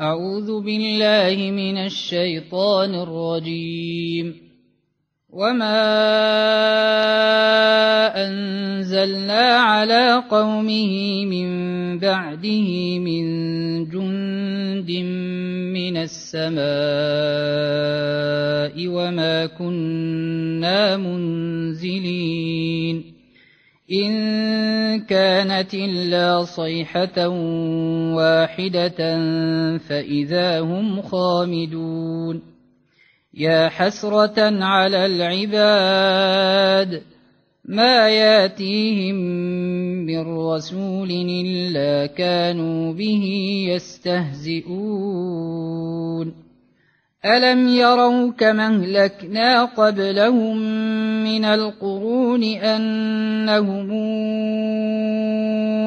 أعوذ بالله من الشيطان الرجيم. وما أنزلنا على قومه من بعده من جند من السماء وما كنا منزلين. إن كانت إلا صيحة واحدة فإذا هم خامدون. يا حسرة على العباد ما ياتيهم من رسول إلا كانوا به يستهزئون. ألم يروا كما أهلكنا قبلهم من القرون أنهم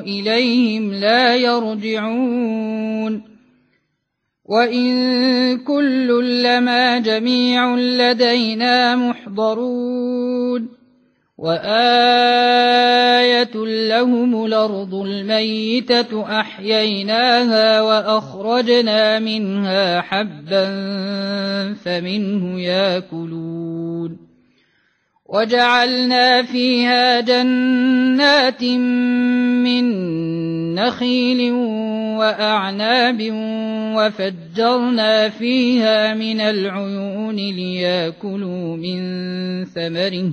إليهم لا يرجعون وإن كل لما جميع لدينا محضرون وآية لهم الأرض الميتة أحييناها وأخرجنا منها حبا فمنه ياكلون وجعلنا فيها جنات من نخيل وأعناب وفجرنا فيها من العيون ليأكلوا من ثمره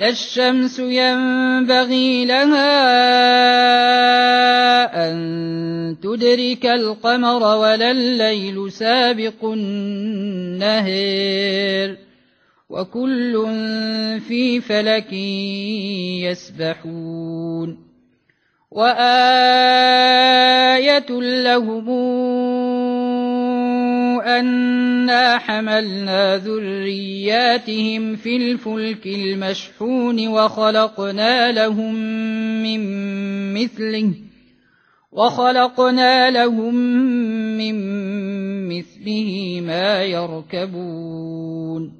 لا الشمس ينبغي لها أن تدرك القمر ولا الليل سابق النهر وكل في فلك يسبحون وآية لهم أنا حملنا ذرياتهم في الفلك المشحون وخلقنا لهم من مثله وخلقنا لهم من مثله ما يركبون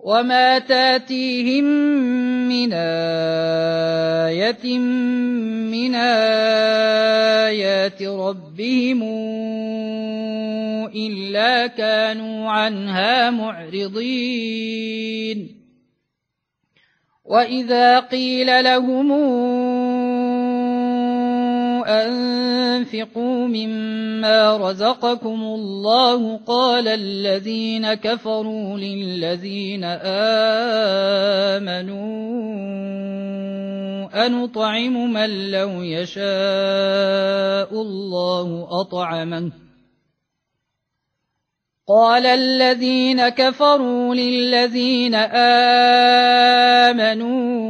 وما تاتيهم من آية من آيات ربهم إلا كانوا عنها معرضين وإذا قيل لهم أنفقوا مما رزقكم الله قال الذين كفروا للذين آمنوا أنطعم من لو يشاء الله أطعمه قال الذين كفروا للذين آمنوا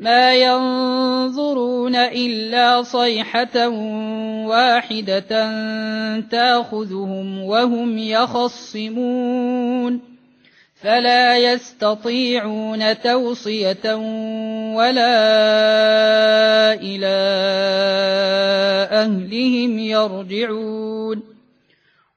ما ينظرون إلا صيحة واحدة تاخذهم وهم يخصمون فلا يستطيعون توصية ولا إلى أهلهم يرجعون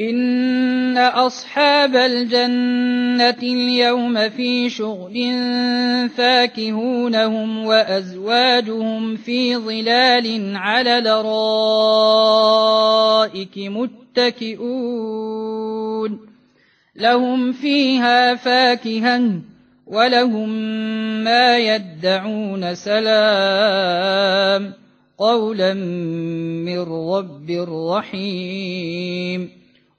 إن أصحاب الجنة اليوم في شغل فاكهونهم وأزواجهم في ظلال على الأرائك متكئون لهم فيها فاكهة ولهم ما يدعون سلام قولا من رب رحيم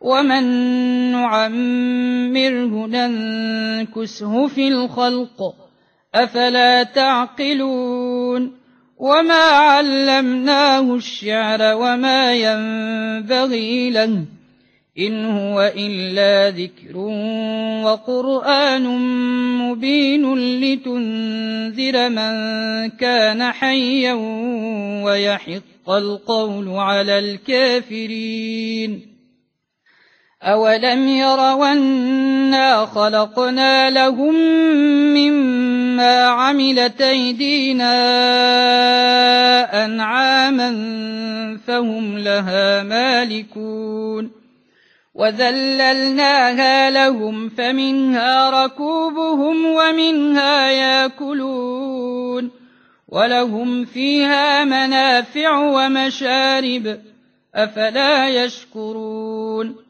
ومن نعمره ننكسه في الخلق أفلا تعقلون وما علمناه الشعر وما ينبغي له إن هو إلا ذكر وقرآن مبين لتنذر من كان حيا ويحق القول على الكافرين أولم يروا خلقنا لهم مما عملت أيدينا أنعاما فهم لها مالكون وذللناها لهم فمنها ركوبهم ومنها ياكلون ولهم فيها منافع ومشارب أفلا يشكرون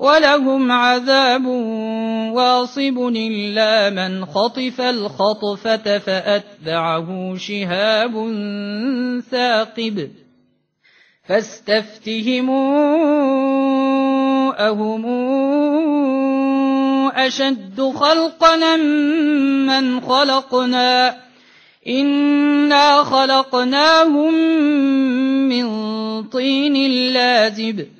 ولهم عذاب واصب إلا من خطف الخطفة فأتبعه شهاب ثاقب. فاستفتهموا أهم أشد خلقنا من خلقنا؟ إنا خلقناهم من طين لازب.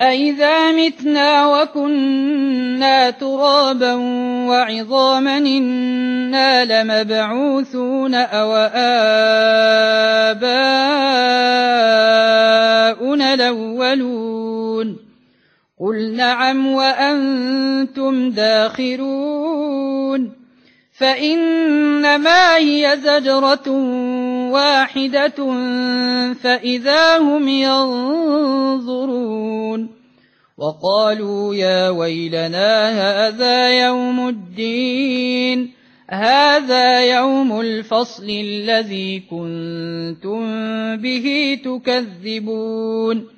أئذا متنا وكنا ترابا وعظاما إنا لمبعوثون أو آباؤنا الأولون قل نعم وأنتم داخرون فإنما هي زجرة واحدة فإذا هم ينظرون وقالوا يا ويلنا هذا يوم الدين هذا يوم الفصل الذي كنتم به تكذبون.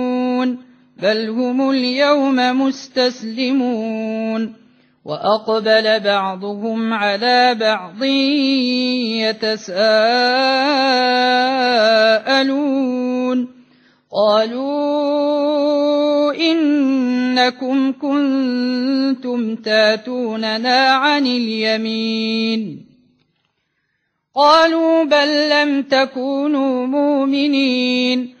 بل هم اليوم مستسلمون وأقبل بعضهم على بعض يتساءلون قالوا إنكم كنتم تاتوننا عن اليمين قالوا بل لم تكونوا مؤمنين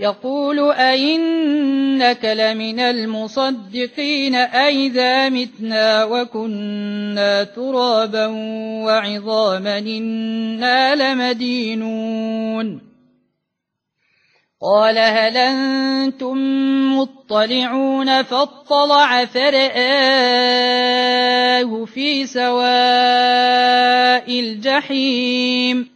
يقول أئنك لمن المصدقين أئذا متنا وكنا ترابا وعظاما إنا لمدينون. قال هل أنتم مطلعون فاطلع فرآه في سواء الجحيم.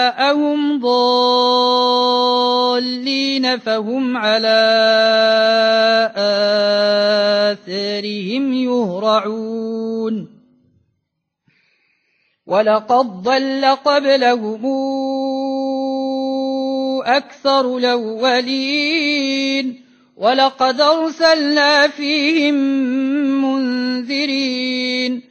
ضالين فهم على آثارهم يهرعون. ولقد ضل قبلهم أكثر الأولين. ولقد أرسلنا فيهم منذرين.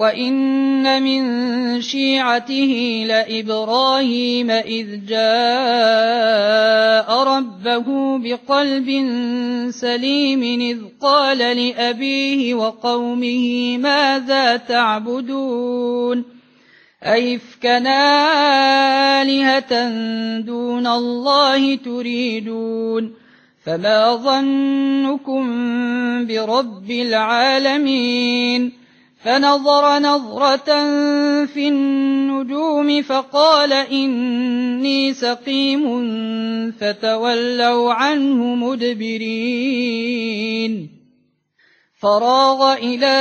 وإن من شيعته لإبراهيم إذ جاء ربه بقلب سليم إذ قال لأبيه وقومه ماذا تعبدون أيفكنا آلهة دون الله تريدون فما ظنكم برب العالمين فنظر نظرة في النجوم فقال إني سقيم فتولوا عنه مدبرين. فراغ إلى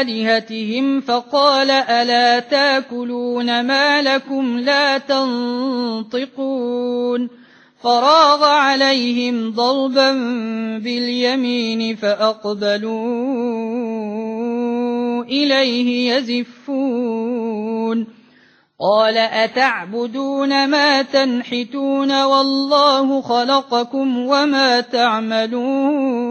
آلهتهم فقال ألا تأكلون ما لكم لا تنطقون. فراغ عليهم ضربا باليمين فأقبلوا إليه يزفون. قال أتعبدون ما تنحتون والله خلقكم وما تعملون.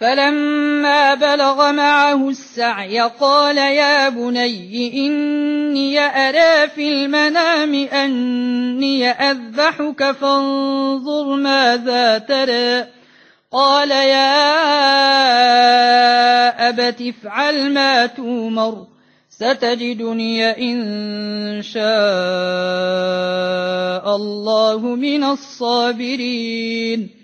فلما بلغ معه السعي قال يا بني إني أرى في المنام أني أذبحك فانظر ماذا ترى. قال يا أبت افعل ما تومر ستجدني إن شاء الله من الصابرين.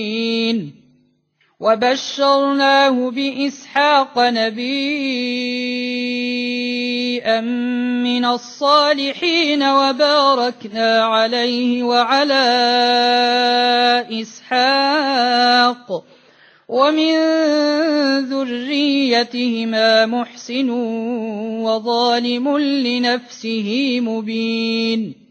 وبشرناه بإسحاق نبيا من الصالحين وباركنا عليه وعلى إسحاق ومن ذريتهما محسن وظالم لنفسه مبين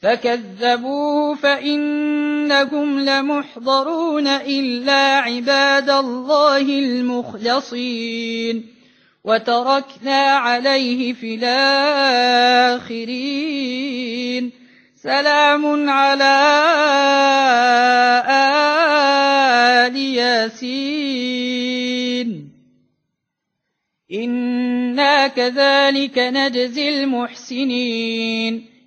فكذبوه فإنكم لمحضرون إلا عباد الله المخلصين وتركنا عليه في الآخرين سلام على آل ياسين إنا كذلك نجزي المحسنين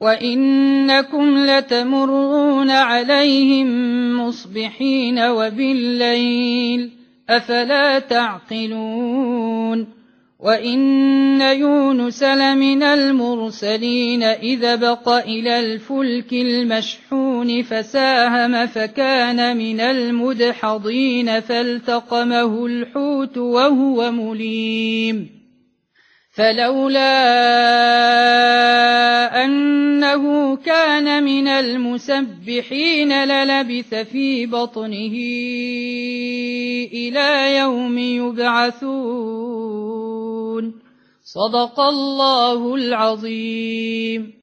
وإنكم لتمرون عليهم مصبحين وبالليل أفلا تعقلون وإن يونس لمن المرسلين إذا بق إلى الفلك المشحون فساهم فكان من المدحضين فالتقمه الحوت وهو مليم فلولا أنه كان من المسبحين للبث في بطنه إلى يوم يبعثون. صدق الله العظيم.